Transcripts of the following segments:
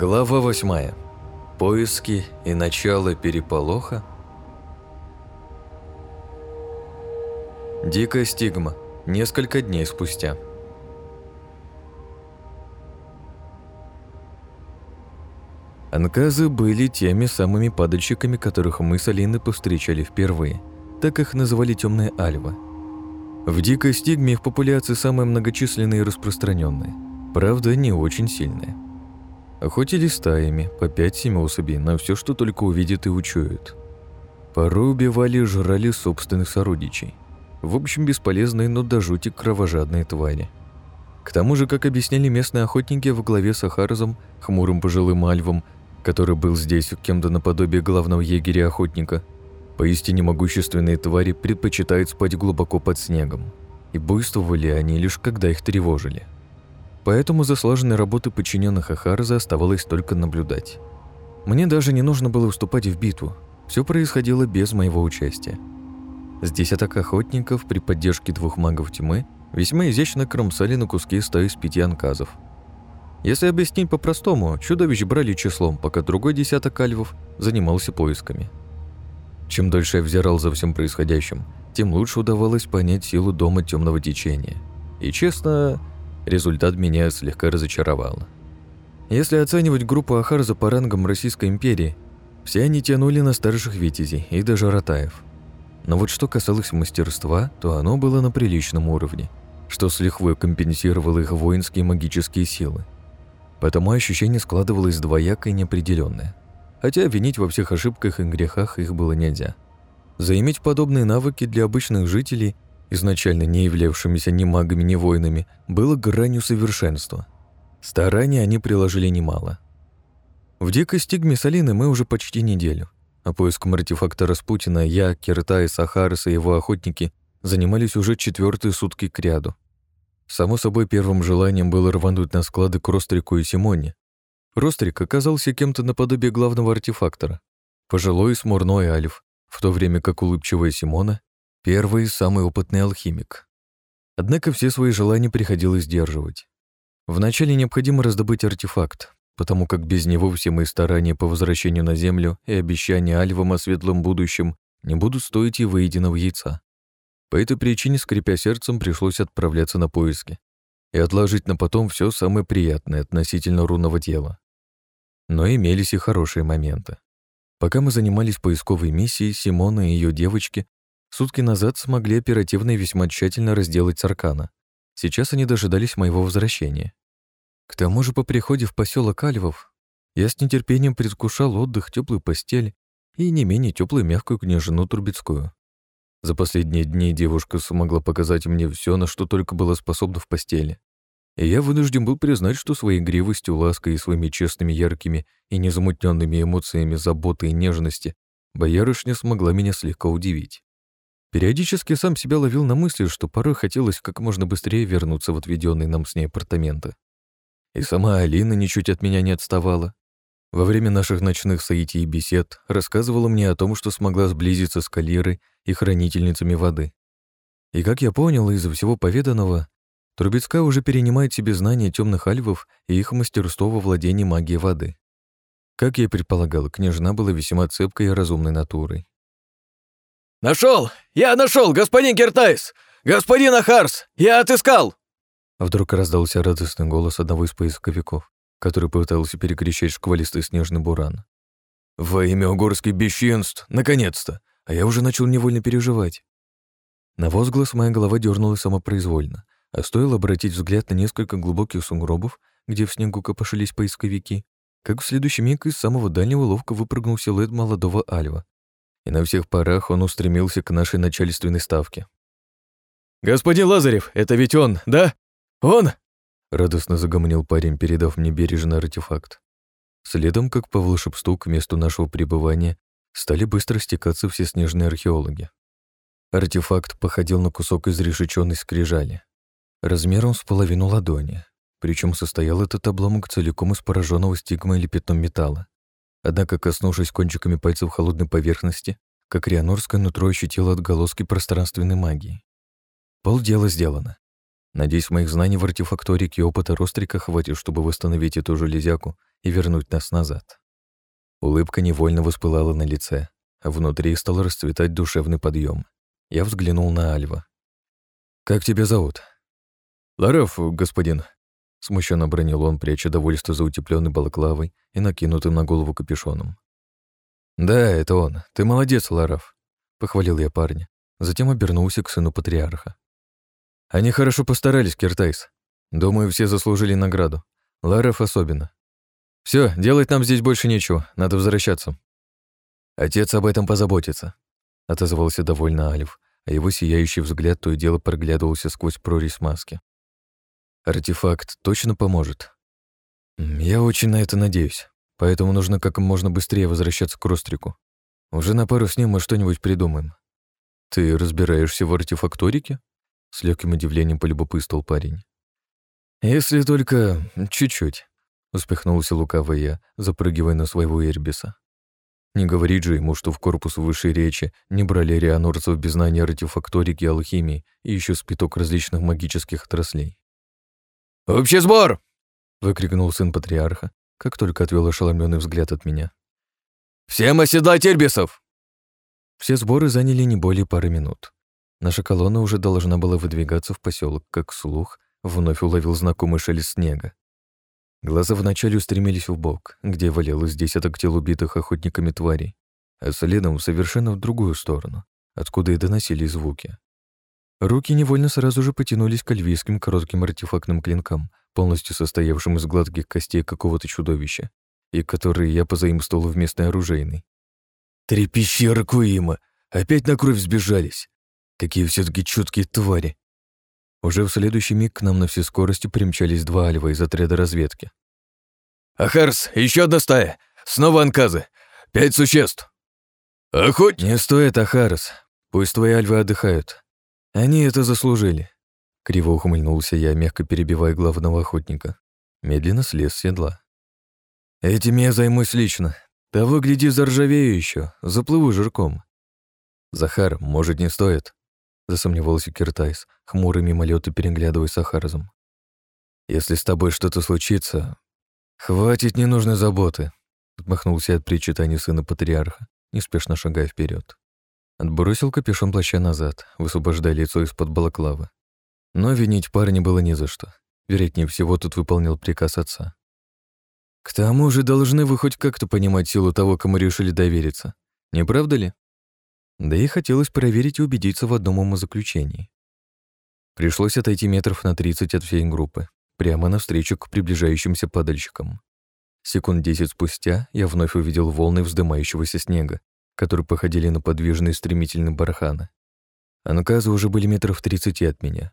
Глава восьмая. Поиски и начало переполоха. Дикая стигма. Несколько дней спустя. Анказы были теми самыми падальщиками, которых мы с Алиной повстречали впервые. Так их называли темные альвы. В дикой стигме их популяции самые многочисленные и распространенные. Правда, не очень сильные. Охотились стаями, по 5-7 особей, на все, что только увидят и учуют. Порой убивали и жрали собственных сородичей. В общем, бесполезные, но до жути кровожадные твари. К тому же, как объясняли местные охотники во главе с Ахарзом, хмурым пожилым альвом, который был здесь кем-то наподобие главного егеря охотника, поистине могущественные твари предпочитают спать глубоко под снегом. И буйствовали они лишь когда их тревожили. Поэтому за слаженной работой подчиненных Ахарза оставалось только наблюдать. Мне даже не нужно было вступать в битву. Все происходило без моего участия. С десяток охотников при поддержке двух магов тьмы весьма изящно кромсали на куски стаи из пяти анказов. Если объяснить по-простому, чудовищ брали числом, пока другой десяток альвов занимался поисками. Чем дольше я взирал за всем происходящим, тем лучше удавалось понять силу дома темного течения. И честно, результат меня слегка разочаровал. Если оценивать группу Ахарза по рангам Российской империи, все они тянули на старших витязей и даже ротаев. Но вот что касалось мастерства, то оно было на приличном уровне, что с лихвой компенсировало их воинские магические силы. Потому ощущение складывалось двоякое и неопределенное. Хотя винить во всех ошибках и грехах их было нельзя. Заиметь подобные навыки для обычных жителей, изначально не являвшимися ни магами, ни воинами, было гранью совершенства. Старания они приложили немало. В дикой стигме Салины мы уже почти неделю, а поиском артефакта Распутина я, Киртай, Сахарас и его охотники занимались уже четвертые сутки к ряду. Само собой, первым желанием было рвануть на склады к Рострику и Симоне. Рострик оказался кем-то наподобие главного артефактора. Пожилой смурной альф, в то время как улыбчивая Симона — первый самый опытный алхимик. Однако все свои желания приходилось сдерживать. Вначале необходимо раздобыть артефакт, потому как без него все мои старания по возвращению на Землю и обещания альвам о светлом будущем не будут стоить и выеденного яйца. По этой причине, скрипя сердцем, пришлось отправляться на поиски и отложить на потом все самое приятное относительно рунного дела. Но имелись и хорошие моменты. Пока мы занимались поисковой миссией, Симона и ее девочки сутки назад смогли оперативно и весьма тщательно разделать Саркана. Сейчас они дожидались моего возвращения. К тому же по приходе в поселок Альвов я с нетерпением предвкушал отдых, теплую постель и не менее теплую мягкую княжину Трубецкую. За последние дни девушка смогла показать мне все, на что только была способна в постели. И я вынужден был признать, что своей игривостью, лаской и своими честными, яркими и незамутненными эмоциями заботы и нежности боярышня смогла меня слегка удивить. Периодически сам себя ловил на мысли, что порой хотелось как можно быстрее вернуться в отведенные нам с ней апартаменты. И сама Алина ничуть от меня не отставала. Во время наших ночных соитий и бесед рассказывала мне о том, что смогла сблизиться с Калирой и хранительницами воды. И как я понял из всего поведанного, Трубецкая уже перенимает себе знания темных альвов и их мастерство во владении магией воды. Как я предполагал, княжна была весьма цепкой и разумной натурой. Нашел! Я нашел, господин Гертайс! Господин Ахарс! Я отыскал!» Вдруг раздался радостный голос одного из поисковиков, который пытался перекричать шквалистый снежный буран. «Во имя угорских бесчинств! Наконец-то! А я уже начал невольно переживать. На возглас моя голова дернулась самопроизвольно, а стоило обратить взгляд на несколько глубоких сугробов, где в снегу копошились поисковики, как в следующий миг из самого дальнего ловко выпрыгнул силуэт молодого Альва. И на всех парах он устремился к нашей начальственной ставке. «Господин Лазарев, это ведь он, да? Он?» Радостно загомонил парень, передав мне бережный артефакт. Следом, как по волшебству, к месту нашего пребывания стали быстро стекаться все снежные археологи. Артефакт походил на кусок изрешеченной скрижали, размером с половину ладони, причем состоял этот обломок целиком из пораженного стигмой или пятном металла. Однако, коснувшись кончиками пальцев холодной поверхности, как рианорское нутро ощутило отголоски пространственной магии. Полдела сделано. Надеюсь, моих знаний в артефакторике и опыта Рострика хватит, чтобы восстановить эту железяку и вернуть нас назад. Улыбка невольно воспылала на лице, а внутри стал расцветать душевный подъем. Я взглянул на Альва. «Как тебя зовут?» «Лараф, господин», — смущенно бронил он, пряча довольство за утепленной балаклавой и накинутым на голову капюшоном. «Да, это он. Ты молодец, Лараф», — похвалил я парня. Затем обернулся к сыну патриарха. «Они хорошо постарались, Киртайс. Думаю, все заслужили награду. Лараф особенно. Все, делать нам здесь больше нечего, надо возвращаться». «Отец об этом позаботится», — отозвался довольно Алиф, а его сияющий взгляд то и дело проглядывался сквозь прорезь маски. «Артефакт точно поможет?» «Я очень на это надеюсь, поэтому нужно как можно быстрее возвращаться к Рострику. Уже на пару с ним мы что-нибудь придумаем. Ты разбираешься в артефакторике?» С легким удивлением полюбопытствовал парень. «Если только чуть-чуть», — успехнулся лукавый я, запрыгивая на своего Эрбиса. Не говорит же ему, что в корпус высшей речи не брали рианорцев без знания артефакторики алхимии и еще спиток различных магических отраслей. «Общий сбор!» — выкрикнул сын патриарха, как только отвел ошеломленный взгляд от меня. «Всем оседлать Эрбисов!» Все сборы заняли не более пары минут. Наша колонна уже должна была выдвигаться в поселок, как слух вновь уловил знакомый шелест снега. Глаза вначале устремились в бок, где валялось десяток тел убитых охотниками тварей, а следом совершенно в другую сторону, откуда и доносились звуки. Руки невольно сразу же потянулись к альвийским коротким артефактным клинкам, полностью состоявшим из гладких костей какого-то чудовища, и которые я позаимствовал в местной оружейной. «Три пещеры Куима! Опять на кровь сбежались! Какие все таки чуткие твари. Уже в следующий миг к нам на всей скорости примчались два альва из отряда разведки. «Ахарс, еще одна стая! Снова анказы! Пять существ!» «Охоть!» «Не стоит, Ахарс. Пусть твои альвы отдыхают. Они это заслужили». Криво ухмыльнулся я, мягко перебивая главного охотника. Медленно слез с седла. «Этим я займусь лично. Того, гляди, заржавею еще, заплыву жирком». «Захар, может, не стоит?» засомневался Киртайс, хмурый мимолеты переглядывая с Ахарзом. «Если с тобой что-то случится, хватит ненужной заботы», отмахнулся от причитаний сына патриарха, неспешно шагая вперед. Отбросил капюшон плаща назад, высвобождая лицо из-под балаклавы. Но винить парня было не за что. Вероятнее всего, тут выполнил приказ отца. К тому же должны вы хоть как-то понимать силу того, кому решили довериться. Не правда ли? Да и хотелось проверить и убедиться в одном умозаключении. Пришлось отойти метров на 30 от всей группы, прямо навстречу к приближающимся падальщикам. Секунд десять спустя я вновь увидел волны вздымающегося снега, которые походили на подвижные стремительные барханы. Анказы уже были метров тридцати от меня.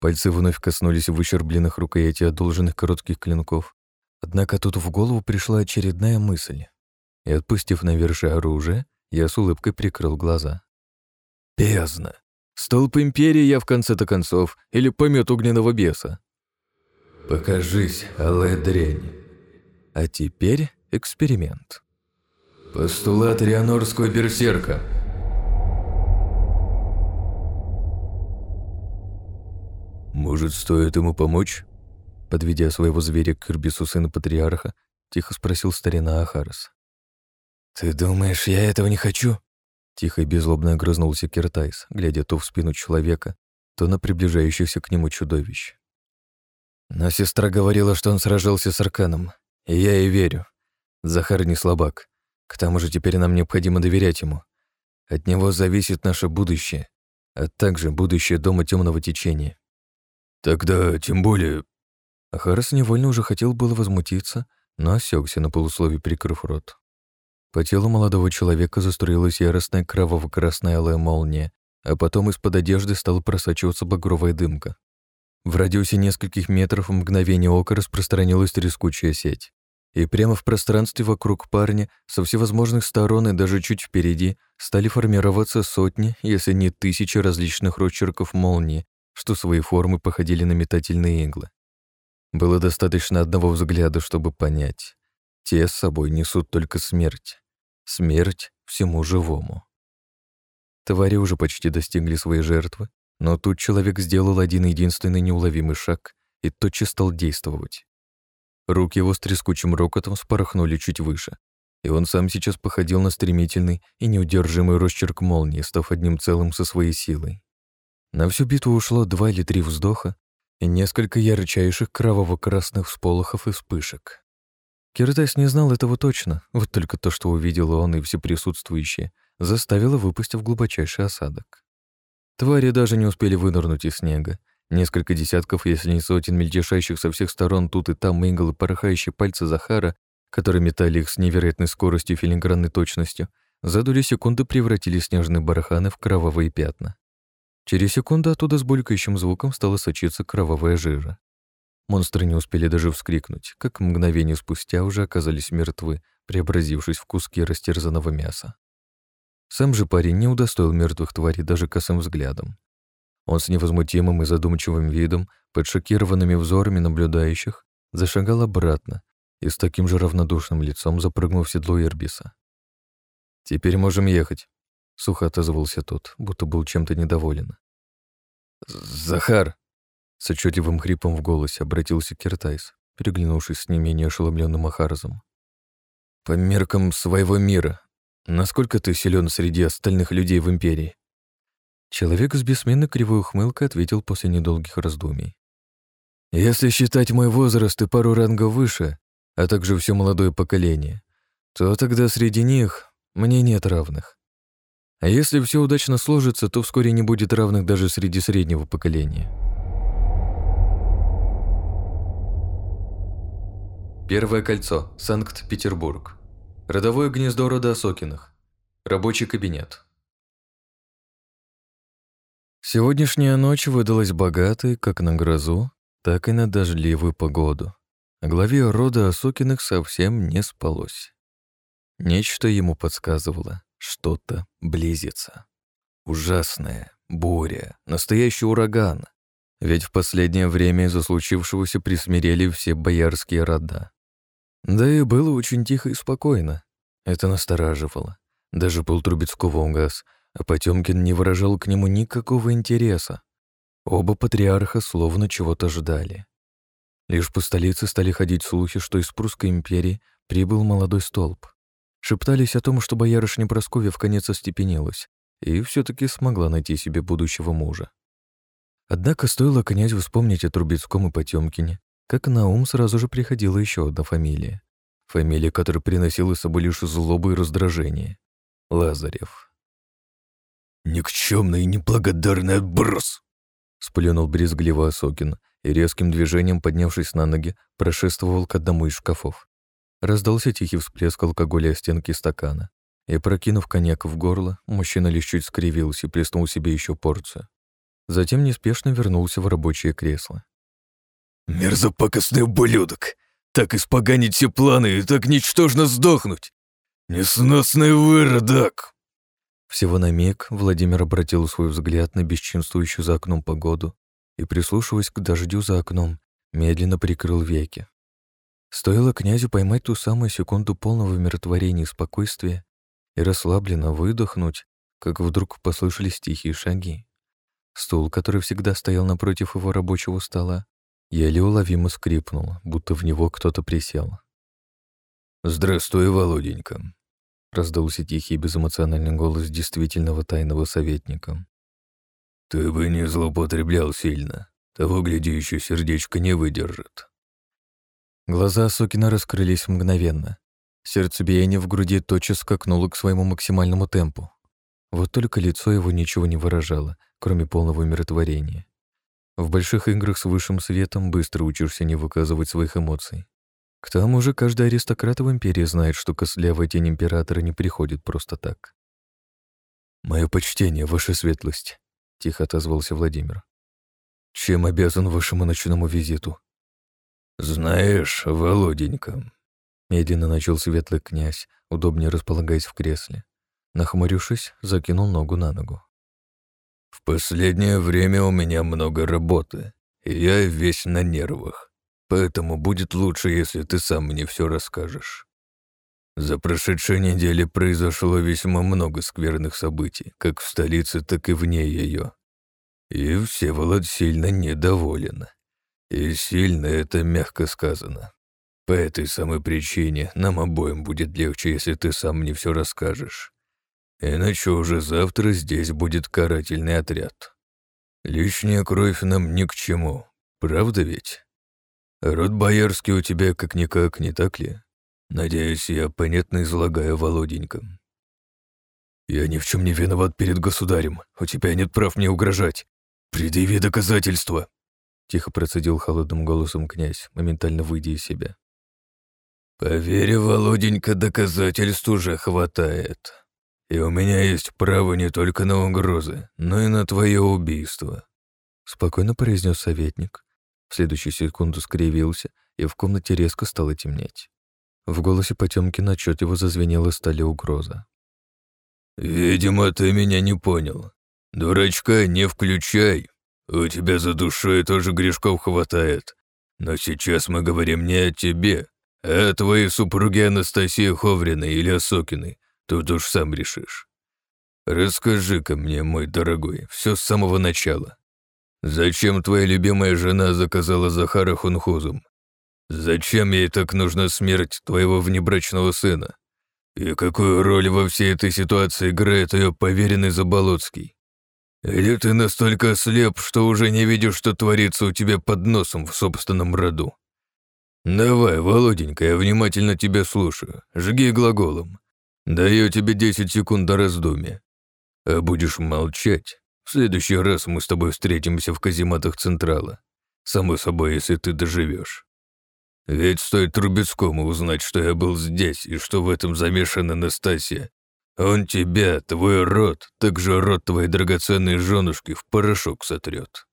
Пальцы вновь коснулись выщербленных рукоятей одолженных коротких клинков. Однако тут в голову пришла очередная мысль. И, отпустив навершие оружие, я с улыбкой прикрыл глаза. Бездна. Столб Империи я в конце-то концов, или помет огненного беса. Покажись, алая дрянь. А теперь эксперимент. Постулат Рианорского берсерка. Может, стоит ему помочь? Подведя своего зверя к Ирбису сына патриарха, тихо спросил старина Ахарас. «Ты думаешь, я этого не хочу?» Тихо и беззлобно огрызнулся Киртайс, глядя то в спину человека, то на приближающихся к нему чудовищ. Но сестра говорила, что он сражался с Арканом, и я ей верю. Захар не слабак. К тому же теперь нам необходимо доверять ему. От него зависит наше будущее, а также будущее Дома Темного Течения. Тогда тем более... Ахарас невольно уже хотел было возмутиться, но осекся на полусловие, прикрыв рот. По телу молодого человека заструилась яростная кроваво-красная алая молния, а потом из-под одежды стала просачиваться багровая дымка. В радиусе нескольких метров в мгновение ока распространилась трескучая сеть. И прямо в пространстве вокруг парня, со всевозможных сторон и даже чуть впереди, стали формироваться сотни, если не тысячи различных росчерков молнии, что свои формы походили на метательные иглы. Было достаточно одного взгляда, чтобы понять. Те с собой несут только смерть. Смерть всему живому. Твари уже почти достигли своей жертвы, Но тут человек сделал один единственный неуловимый шаг и тотчас стал действовать. Руки его с трескучим рокотом спорохнули чуть выше, и он сам сейчас походил на стремительный и неудержимый росчерк молнии, став одним целым со своей силой. На всю битву ушло два или три вздоха и несколько ярчайших кроваво-красных всполохов и вспышек. Киртайс не знал этого точно, вот только то, что увидел он и все присутствующие, заставило выпасть в глубочайший осадок. Твари даже не успели вынырнуть из снега. Несколько десятков, если не сотен мельтешащих со всех сторон тут и там иглы порохающие пальцы Захара, которые метали их с невероятной скоростью и филигранной точностью, за доли секунды превратили снежные барханы в кровавые пятна. Через секунду оттуда с булькающим звуком стала сочиться кровавая жижа. Монстры не успели даже вскрикнуть, как мгновение спустя уже оказались мертвы, преобразившись в куски растерзанного мяса. Сам же парень не удостоил мертвых тварей даже косым взглядом. Он с невозмутимым и задумчивым видом, под шокированными взорами наблюдающих, зашагал обратно и с таким же равнодушным лицом запрыгнул в седло Ирбиса. «Теперь можем ехать», — сухо отозвался тот, будто был чем-то недоволен. «Захар!» С отчетливым хрипом в голосе обратился Киртайс, переглянувшись с не менее ошеломленным Ахарзом. «По меркам своего мира, насколько ты силен среди остальных людей в Империи?» Человек с бессменной кривой ухмылкой ответил после недолгих раздумий. «Если считать мой возраст и пару рангов выше, а также все молодое поколение, то тогда среди них мне нет равных. А если все удачно сложится, то вскоре не будет равных даже среди среднего поколения». Первое кольцо. Санкт-Петербург. Родовое гнездо рода Осокиных. Рабочий кабинет. Сегодняшняя ночь выдалась богатой как на грозу, так и на дождливую погоду. А главе рода Осокиных совсем не спалось. Нечто ему подсказывало, что-то близится. Ужасная буря, настоящий ураган. Ведь в последнее время из-за случившегося присмирели все боярские рода. Да и было очень тихо и спокойно. Это настораживало. Даже пол Трубецкого угас, а Потемкин не выражал к нему никакого интереса. Оба патриарха словно чего-то ждали. Лишь по столице стали ходить слухи, что из Прусской империи прибыл молодой столб. Шептались о том, что боярышня Прасковья в конец остепенилась и все таки смогла найти себе будущего мужа. Однако стоило князю вспомнить о Трубецком и Потемкине, как на ум сразу же приходила еще одна фамилия. Фамилия, которая приносила с собой лишь злобу и раздражение. Лазарев. «Никчемный и неблагодарный отброс!» Сплюнул брезгливо Осокин и резким движением, поднявшись на ноги, прошествовал к одному из шкафов. Раздался тихий всплеск алкоголя о стенки стакана, и, прокинув коньяк в горло, мужчина лишь чуть скривился и плеснул себе еще порцию. Затем неспешно вернулся в рабочее кресло. Мерзопакостный ублюдок! Так испоганить все планы и так ничтожно сдохнуть! Несносный выродок!» Всего на миг Владимир обратил свой взгляд на бесчинствующую за окном погоду и, прислушиваясь к дождю за окном, медленно прикрыл веки. Стоило князю поймать ту самую секунду полного умиротворения и спокойствия и расслабленно выдохнуть, как вдруг послышались тихие шаги. Стул, который всегда стоял напротив его рабочего стола, еле уловимо скрипнул, будто в него кто-то присел. «Здравствуй, Володенька», — раздался тихий безэмоциональный голос действительного тайного советника. «Ты бы не злоупотреблял сильно. Того, гляди, еще сердечко не выдержит». Глаза Сокина раскрылись мгновенно. Сердцебиение в груди тотчас скакнуло к своему максимальному темпу. Вот только лицо его ничего не выражало, кроме полного умиротворения. В больших играх с высшим светом быстро учишься не выказывать своих эмоций. К тому же каждый аристократ в империи знает, что кослявая тень императора не приходит просто так. «Мое почтение, ваша светлость», — тихо отозвался Владимир. «Чем обязан вашему ночному визиту?» «Знаешь, Володенька», — медленно начал светлый князь, удобнее располагаясь в кресле. Нахмурившись, закинул ногу на ногу. В последнее время у меня много работы, и я весь на нервах. Поэтому будет лучше, если ты сам мне все расскажешь. За прошедшей неделе произошло весьма много скверных событий, как в столице, так и вне ее. И Всеволод сильно недоволен. И сильно это мягко сказано. По этой самой причине нам обоим будет легче, если ты сам мне все расскажешь. Иначе уже завтра здесь будет карательный отряд. Лишняя кровь нам ни к чему, правда ведь? Род боярский у тебя как-никак, не так ли? Надеюсь, я понятно излагаю Володенька. Я ни в чем не виноват перед государем. У тебя нет прав мне угрожать. Предъяви доказательства. Тихо процедил холодным голосом князь, моментально выйдя из себя. «Поверь, Володенька, доказательств уже хватает. И у меня есть право не только на угрозы, но и на твое убийство», — спокойно произнес советник. В следующую секунду скривился, и в комнате резко стало темнеть. В голосе Потемкина отчетливо зазвенела стали угроза. «Видимо, ты меня не понял. Дурачка не включай. У тебя за душой тоже грешков хватает. Но сейчас мы говорим не о тебе, а о твоей супруге Анастасии Ховриной или Осокиной. Тут уж сам решишь. Расскажи-ка мне, мой дорогой, все с самого начала. Зачем твоя любимая жена заказала Захара Хунхузом? Зачем ей так нужна смерть твоего внебрачного сына? И какую роль во всей этой ситуации играет ее поверенный Заболоцкий? Или ты настолько слеп, что уже не видишь, что творится у тебя под носом в собственном роду? Давай, Володенька, я внимательно тебя слушаю. Жги глаголом. Даю тебе 10 секунд до раздумья. А будешь молчать, в следующий раз мы с тобой встретимся в казематах Централа. Само собой, если ты доживешь. Ведь стоит Трубецкому узнать, что я был здесь и что в этом замешана Анастасия. Он тебя, твой род, также род твоей драгоценной женушки в порошок сотрет.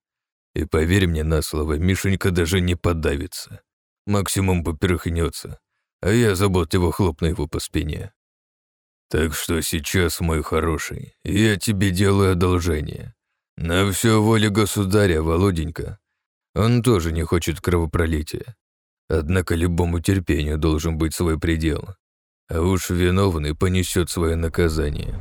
И поверь мне на слово, Мишенька даже не подавится. Максимум поперхнется, а я заботливо хлопну его по спине. Так что сейчас, мой хороший, я тебе делаю одолжение. На все воле государя, Володенька. Он тоже не хочет кровопролития. Однако любому терпению должен быть свой предел. А уж виновный понесет свое наказание.